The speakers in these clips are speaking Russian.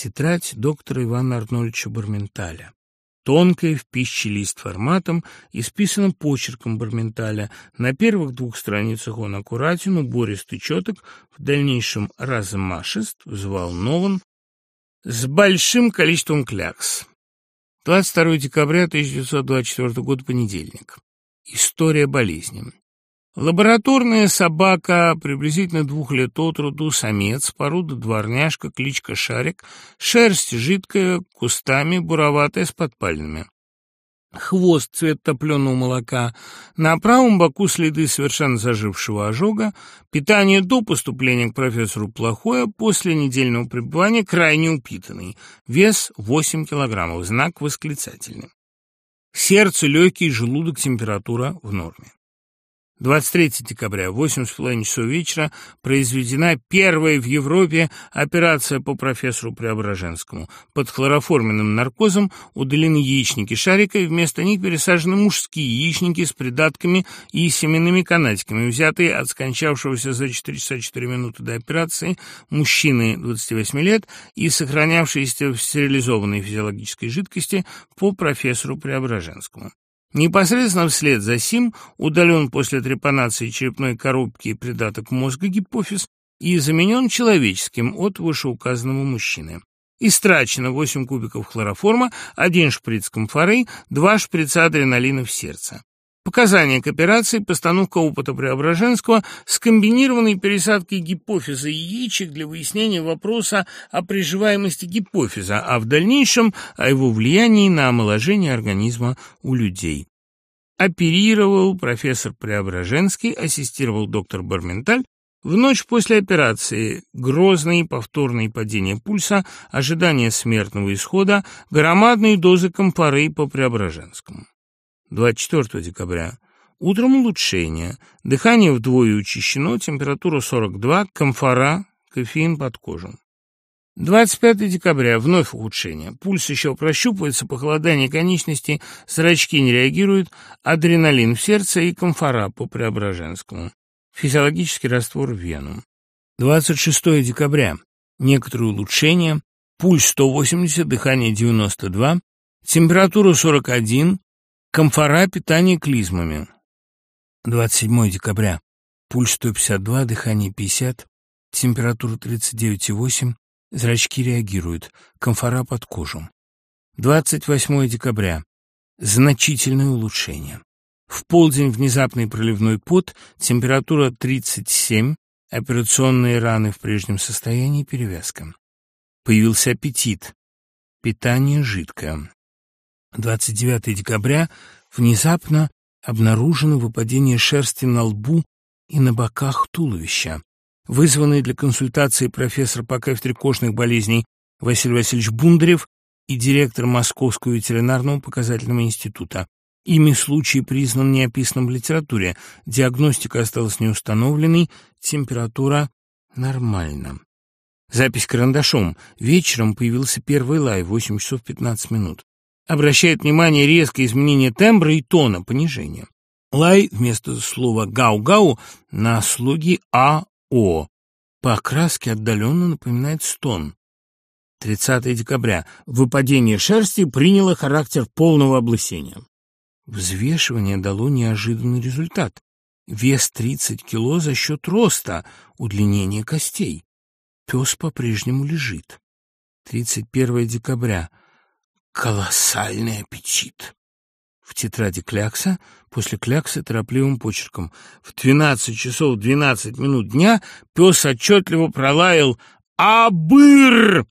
тетрадь доктора Ивана Арнольдовича Барменталя. Тонкая, в пище лист форматом, исписанным почерком Барменталя. На первых двух страницах он аккуратен, убористый четок, в дальнейшем размашист, взволнован, с большим количеством клякс. 22 декабря 1924 года, понедельник. История болезни. Лабораторная собака, приблизительно двух лет от роду, самец, порода дворняжка, кличка Шарик, шерсть жидкая, кустами, буроватая, с подпальными. Хвост цвет топленого молока, на правом боку следы совершенно зажившего ожога, питание до поступления к профессору плохое, после недельного пребывания крайне упитанный, вес 8 килограммов, знак восклицательный. Сердце, легкий, желудок, температура в норме. 23 декабря, 8,5 часов вечера, произведена первая в Европе операция по профессору Преображенскому. Под хлороформенным наркозом удалены яичники шарика, и вместо них пересажены мужские яичники с придатками и семенными канатиками, взятые от скончавшегося за 4 часа 4 минуты до операции мужчины 28 лет и сохранявшиеся в стерилизованной физиологической жидкости по профессору Преображенскому. Непосредственно вслед за сим удален после трепанации черепной коробки и придаток мозга гипофиз и заменен человеческим от вышеуказанного мужчины. Истрачено 8 кубиков хлороформа, 1 шприц камфоры, 2 шприца адреналина в сердце. Показания к операции, постановка опыта Преображенского, скомбинированные пересадки гипофиза и яичек для выяснения вопроса о приживаемости гипофиза, а в дальнейшем о его влиянии на омоложение организма у людей. Оперировал профессор Преображенский, ассистировал доктор Барменталь, в ночь после операции грозные повторные падения пульса, ожидание смертного исхода, громадные дозы компары по Преображенскому. 24 декабря. Утром улучшение. Дыхание вдвое учащено, температура 42, комфора, кофеин под кожу. 25 декабря. Вновь улучшение. Пульс еще прощупывается, похолодание конечностей, срачки не реагируют, адреналин в сердце и комфора по Преображенскому. Физиологический раствор вену. 26 декабря. Некоторые улучшения. Пульс 180, дыхание 92, температура 41, Комфора, питания клизмами. 27 декабря. Пульс 152, дыхание 50, температура 39,8, зрачки реагируют, комфора под кожу. 28 декабря. Значительное улучшение. В полдень внезапный проливной пот, температура 37, операционные раны в прежнем состоянии, перевязка. Появился аппетит. Питание жидкое. 29 декабря внезапно обнаружено выпадение шерсти на лбу и на боках туловища. Вызванный для консультации профессор по кафедре кожных болезней Василий Васильевич Бундарев и директор Московского ветеринарного показательного института. Ими случай признан неописанным в литературе. Диагностика осталась неустановленной, температура нормальна. Запись карандашом. Вечером появился первый лай, 8 часов 15 минут обращает внимание резкое изменение тембра и тона понижения. Лай вместо слова «гау-гау» на слуги «а-о». По окраске отдаленно напоминает стон. 30 декабря. Выпадение шерсти приняло характер полного облысения. Взвешивание дало неожиданный результат. Вес 30 кило за счет роста, удлинения костей. Пес по-прежнему лежит. 31 декабря колоссальный аппетит. В тетради Клякса, после Клякса торопливым почерком. В 12 часов 12 минут дня пес отчетливо пролаял «Абыр!»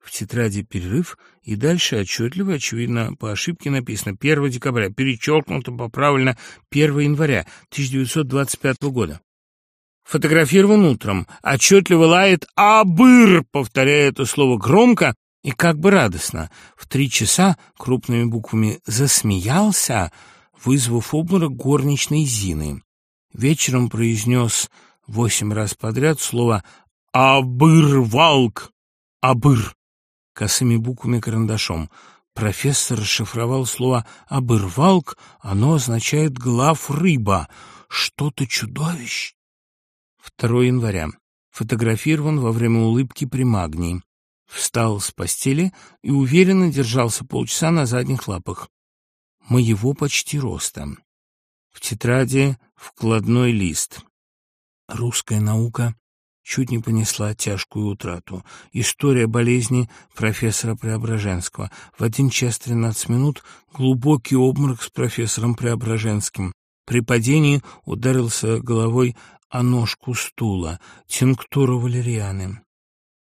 В тетради перерыв, и дальше отчетливо, очевидно, по ошибке написано 1 декабря, перечеркнуто, поправлено 1 января 1925 года. Фотографирован утром. Отчетливо лает «Абыр!» Повторяя это слово громко, и как бы радостно, в три часа крупными буквами «засмеялся», вызвав обморок горничной Зины. Вечером произнес восемь раз подряд слово «Абырвалк! Абыр!» косыми буквами карандашом. Профессор расшифровал слово «обырвалк», оно означает «глав рыба», что-то чудовищ. 2 января. Фотографирован во время улыбки при магнии встал с постели и уверенно держался полчаса на задних лапах. Моего почти роста. В тетради вкладной лист. Русская наука чуть не понесла тяжкую утрату. История болезни профессора Преображенского. В один час тринадцать минут глубокий обморок с профессором Преображенским. При падении ударился головой о ножку стула. Тинктура валерианы.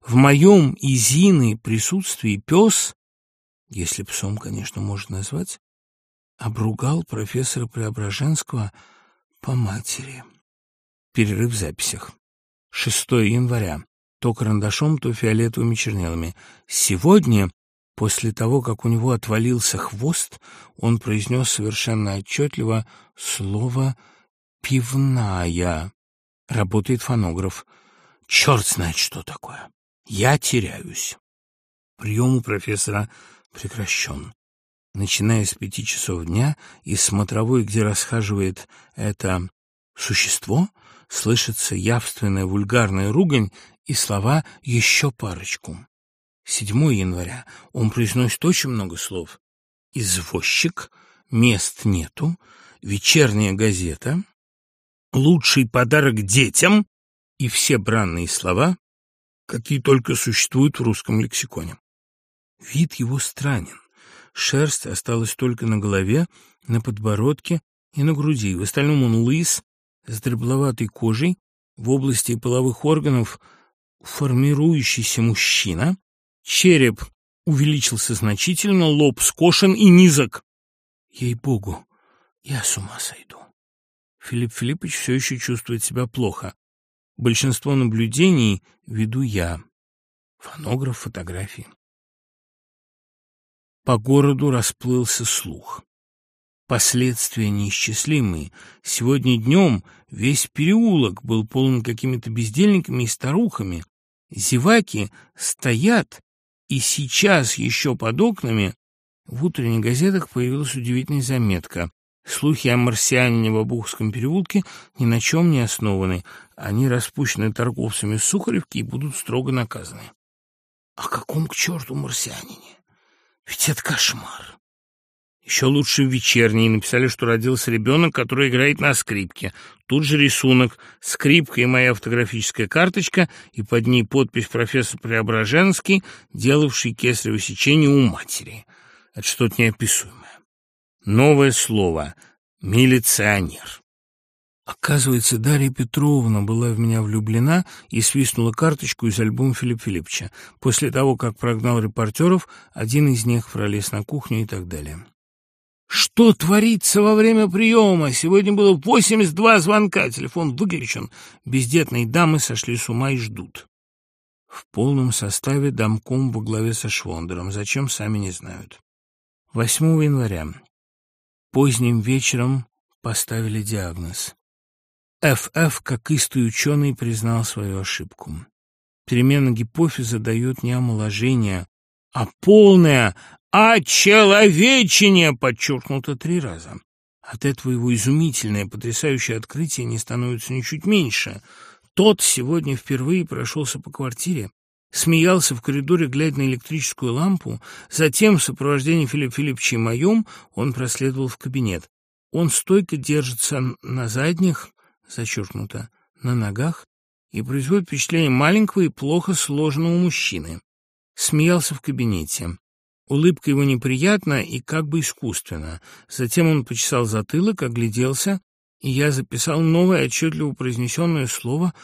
В моем и Зины присутствии пес, если псом, конечно, можно назвать, обругал профессора Преображенского по матери. Перерыв в записях. 6 января. То карандашом, то фиолетовыми чернилами. Сегодня, после того, как у него отвалился хвост, он произнес совершенно отчетливо слово «пивная». Работает фонограф. Черт знает, что такое. Я теряюсь. Прием у профессора прекращен. Начиная с пяти часов дня, из смотровой, где расхаживает это существо, слышится явственная вульгарная ругань и слова «еще парочку». 7 января он произносит очень много слов. «Извозчик», «Мест нету», «Вечерняя газета», «Лучший подарок детям» и все бранные слова, какие только существуют в русском лексиконе. Вид его странен. Шерсть осталась только на голове, на подбородке и на груди. В остальном он лыс, с дребловатой кожей, в области половых органов формирующийся мужчина. Череп увеличился значительно, лоб скошен и низок. Ей-богу, я с ума сойду. Филипп Филиппович все еще чувствует себя плохо. Большинство наблюдений веду я. Фонограф, фотографии. По городу расплылся слух. Последствия неисчислимые. Сегодня днем весь переулок был полон какими-то бездельниками и старухами. Зеваки стоят, и сейчас еще под окнами в утренних газетах появилась удивительная заметка. Слухи о марсианине в Обухском переулке ни на чем не основаны. Они распущены торговцами Сухаревки и будут строго наказаны. О каком к черту марсианине? Ведь это кошмар. Еще лучше в вечерней написали, что родился ребенок, который играет на скрипке. Тут же рисунок, скрипка и моя фотографическая карточка, и под ней подпись профессор Преображенский, делавший кесарево сечение у матери. Это что-то неописуемое. новое слово — милиционер. Оказывается, Дарья Петровна была в меня влюблена и свистнула карточку из альбома Филипп Филипповича. После того, как прогнал репортеров, один из них пролез на кухню и так далее. Что творится во время приема? Сегодня было 82 звонка, телефон выключен. Бездетные дамы сошли с ума и ждут. В полном составе домком во главе со Швондером. Зачем, сами не знают. 8 января поздним вечером поставили диагноз. ФФ, как истый ученый, признал свою ошибку. Перемена гипофиза дает не омоложение, а полное «очеловечение», подчеркнуто три раза. От этого его изумительное, потрясающее открытие не становится ничуть меньше. Тот сегодня впервые прошелся по квартире, Смеялся в коридоре, глядя на электрическую лампу. Затем, в сопровождении Филипп Филипповича и моем, он проследовал в кабинет. Он стойко держится на задних, зачеркнуто, на ногах, и производит впечатление маленького и плохо сложенного мужчины. Смеялся в кабинете. Улыбка его неприятна и как бы искусственна. Затем он почесал затылок, огляделся, и я записал новое, отчетливо произнесенное слово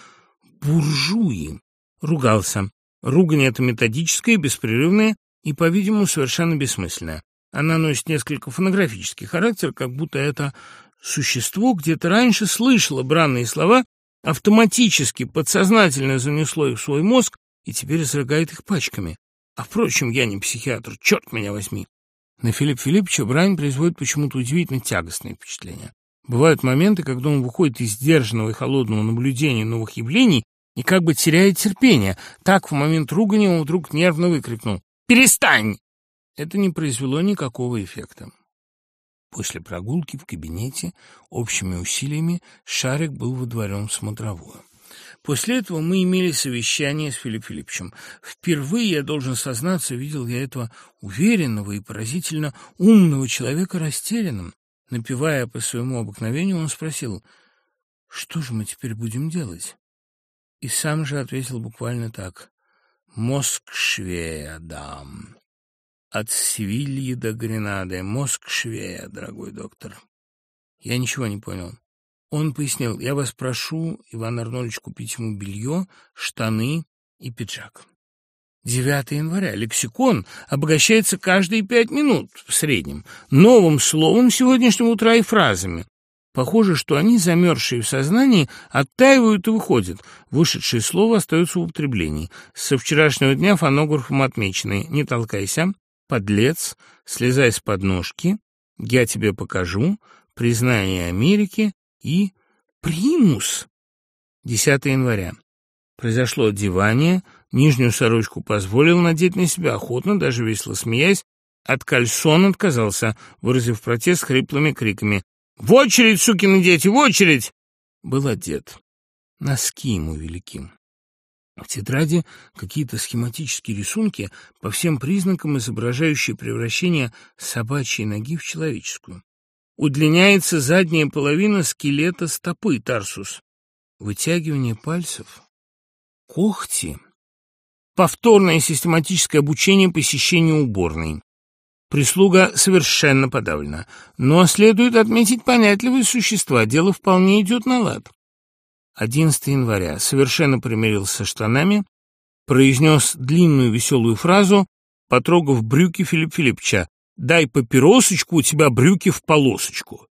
«буржуи». Ругался. Ругань эта методическая, беспрерывная и, по-видимому, совершенно бессмысленная. Она носит несколько фонографический характер, как будто это существо где-то раньше слышало бранные слова, автоматически, подсознательно занесло их в свой мозг и теперь изрыгает их пачками. А, впрочем, я не психиатр, черт меня возьми. На Филипп Филипповича брань производит почему-то удивительно тягостное впечатление. Бывают моменты, когда он выходит из сдержанного и холодного наблюдения новых явлений и как бы теряет терпение. Так в момент ругани он вдруг нервно выкрикнул «Перестань!». Это не произвело никакого эффекта. После прогулки в кабинете общими усилиями шарик был выдворен в смотровую. После этого мы имели совещание с Филиппом Филипповичем. Впервые, я должен сознаться, видел я этого уверенного и сам же ответил буквально так. «Москшвея дам. От Севильи до Гренады. Москшвея, дорогой доктор». Я ничего не понял. Он пояснил, «Я вас прошу, Иван Арнольдович, купить ему белье, штаны и пиджак». 9 января. Лексикон обогащается каждые пять минут в среднем. Новым словом сегодняшнего утра и фразами. Похоже, что они, замерзшие в сознании, оттаивают и выходят. Вышедшее слово остается в употреблении. Со вчерашнего дня фонографом отмечены «Не толкайся», «Подлец», «Слезай с подножки», «Я тебе покажу», «Признание Америки» и «Примус». 10 января. Произошло одевание, нижнюю сорочку позволил надеть на себя охотно, даже весело смеясь, от кальсон отказался, выразив протест хриплыми криками «В очередь, сукины дети, в очередь!» Был одет. Носки ему велики. В тетради какие-то схематические рисунки, по всем признакам изображающие превращение собачьей ноги в человеческую. Удлиняется задняя половина скелета стопы, тарсус. Вытягивание пальцев. Когти. Повторное систематическое обучение посещению уборной. Прислуга совершенно подавлена. Но следует отметить понятливые существа, дело вполне идет на лад. 11 января. Совершенно примирился с штанами, произнес длинную веселую фразу, потрогав брюки Филипп Филиппча. Дай папиросочку, у тебя брюки в полосочку.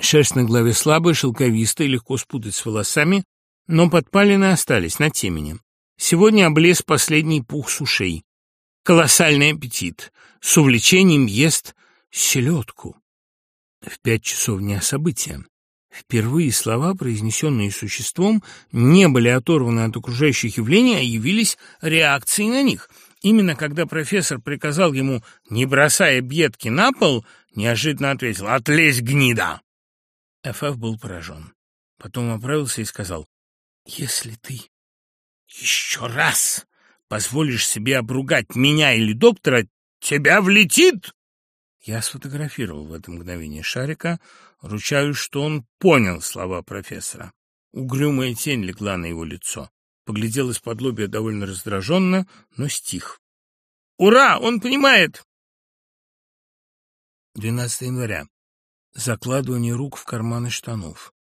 Шерсть на голове слабая, шелковистая, легко спутать с волосами, но подпалины остались на темени. Сегодня облез последний пух с ушей. Колоссальный аппетит. с увлечением ест селедку. В пять часов дня события. Впервые слова, произнесенные существом, не были оторваны от окружающих явлений, а явились реакцией на них. Именно когда профессор приказал ему, не бросая бедки на пол, неожиданно ответил «Отлезь, гнида!» Ф.Ф. был поражен. Потом оправился и сказал «Если ты еще раз позволишь себе обругать меня или доктора, тебя влетит!» Я сфотографировал в это мгновение шарика, ручаюсь, что он понял слова профессора. Угрюмая тень легла на его лицо поглядел из-под лобья довольно раздраженно, но стих. «Ура! Он понимает!» 12 января. Закладывание рук в карманы штанов.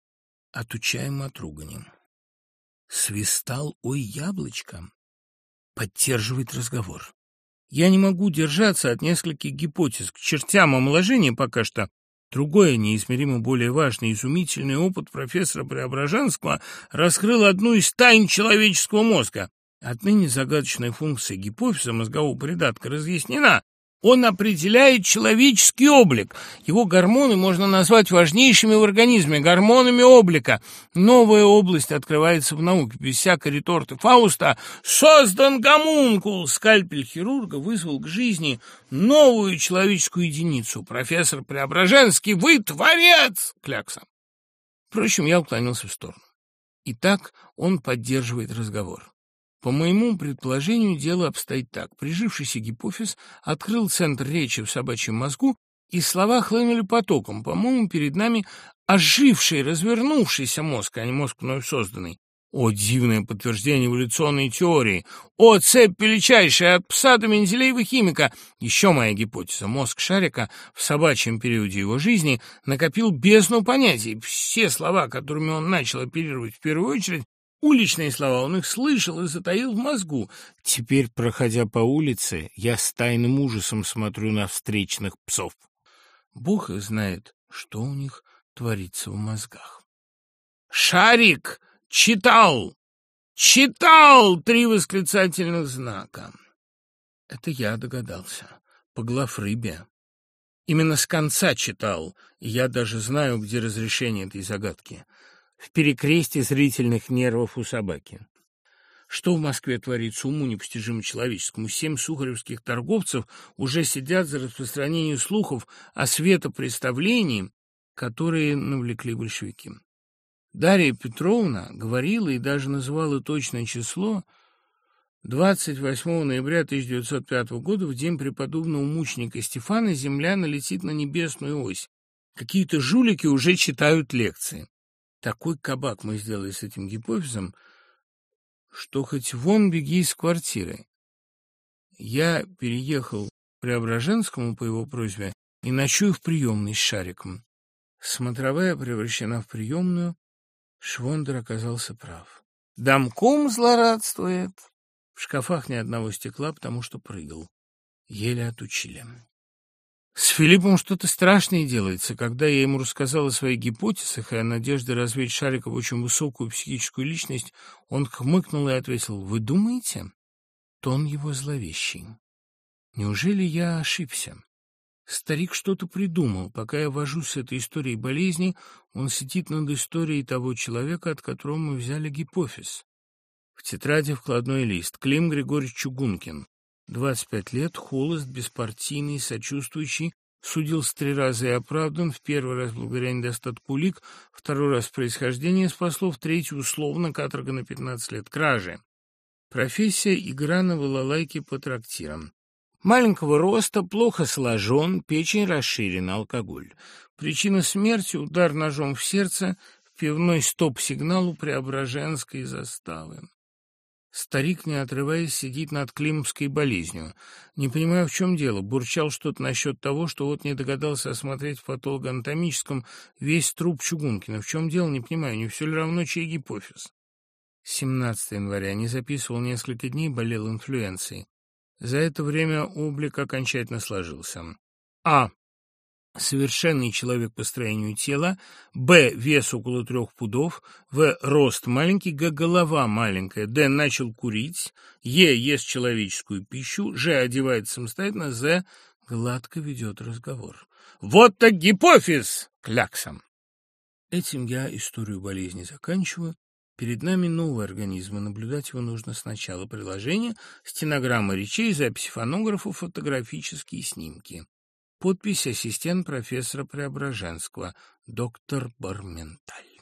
Отучаем от ругани. Свистал «Ой, яблочко!» Поддерживает разговор. Я не могу держаться от нескольких гипотез. К чертям омоложения пока что. Другой, неизмеримо более важный, изумительный опыт профессора Преображенского раскрыл одну из тайн человеческого мозга. Отныне загадочная функция гипофиза мозгового придатка разъяснена, он определяет человеческий облик. Его гормоны можно назвать важнейшими в организме, гормонами облика. Новая область открывается в науке. Без всякой реторты Фауста создан гомункул. Скальпель хирурга вызвал к жизни новую человеческую единицу. Профессор Преображенский, вы творец! Клякса. Впрочем, я уклонился в сторону. Итак, он поддерживает разговор. По моему предположению, дело обстоит так. Прижившийся гипофиз открыл центр речи в собачьем мозгу, и слова хлынули потоком. По-моему, перед нами оживший, развернувшийся мозг, а не мозг вновь созданный. О, дивное подтверждение эволюционной теории! О, цепь величайшая от пса до Менделеева химика! Еще моя гипотеза. Мозг шарика в собачьем периоде его жизни накопил бездну понятий. Все слова, которыми он начал оперировать в первую очередь, Уличные слова он их слышал и затаил в мозгу. Теперь, проходя по улице, я с тайным ужасом смотрю на встречных псов. Бог их знает, что у них творится в мозгах. «Шарик! Читал! Читал!» — три восклицательных знака. Это я догадался. По главрыбе. Именно с конца читал, и я даже знаю, где разрешение этой загадки — в перекрестии зрительных нервов у собаки. Что в Москве творится уму непостижимо человеческому? Семь сухаревских торговцев уже сидят за распространение слухов о светопредставлении, которые навлекли большевики. Дарья Петровна говорила и даже называла точное число 28 ноября 1905 года, в такой кабак мы сделали с этим гипофизом, что хоть вон беги из квартиры. Я переехал Преображенскому по его просьбе и ночую в приемной с шариком. Смотровая превращена в приемную, Швондер оказался прав. Домком злорадствует. В шкафах ни одного стекла, потому что прыгал. Еле отучили. С Филиппом что-то страшное делается. Когда я ему рассказал о своих гипотезах и о надежде развить Шарика в очень высокую психическую личность, он хмыкнул и ответил, «Вы думаете?» Тон его зловещий. «Неужели 25 лет, холост, беспартийный, сочувствующий, судился три раза и оправдан, в первый раз благодаря недостатку улик, второй раз происхождение спасло, в третий условно каторга на 15 лет, кражи. Профессия – игра на балалайке по трактирам. Маленького роста, плохо сложен, печень расширена, алкоголь. Причина смерти – удар ножом в сердце, в пивной стоп-сигналу Преображенской заставы. Старик, не отрываясь, сидит над климовской болезнью. Не понимаю, в чем дело, бурчал что-то насчет того, что вот не догадался осмотреть в патологоанатомическом весь труп Чугункина. В чем дело, не понимаю, не все ли равно, чей гипофиз? 17 января. Не записывал несколько дней, болел инфлюенцией. За это время облик окончательно сложился. А совершенный человек по строению тела, б. вес около трех пудов, в. рост маленький, г. голова маленькая, д. начал курить, е. ест человеческую пищу, ж. одевается самостоятельно, з. гладко ведет разговор. Вот так гипофиз! Кляксом! Этим я историю болезни заканчиваю. Перед нами новый организм, и наблюдать его нужно сначала приложение, стенограмма речей, записи фонографа, фотографические снимки. Подпись ассистент профессора Преображенского, доктор Барменталь.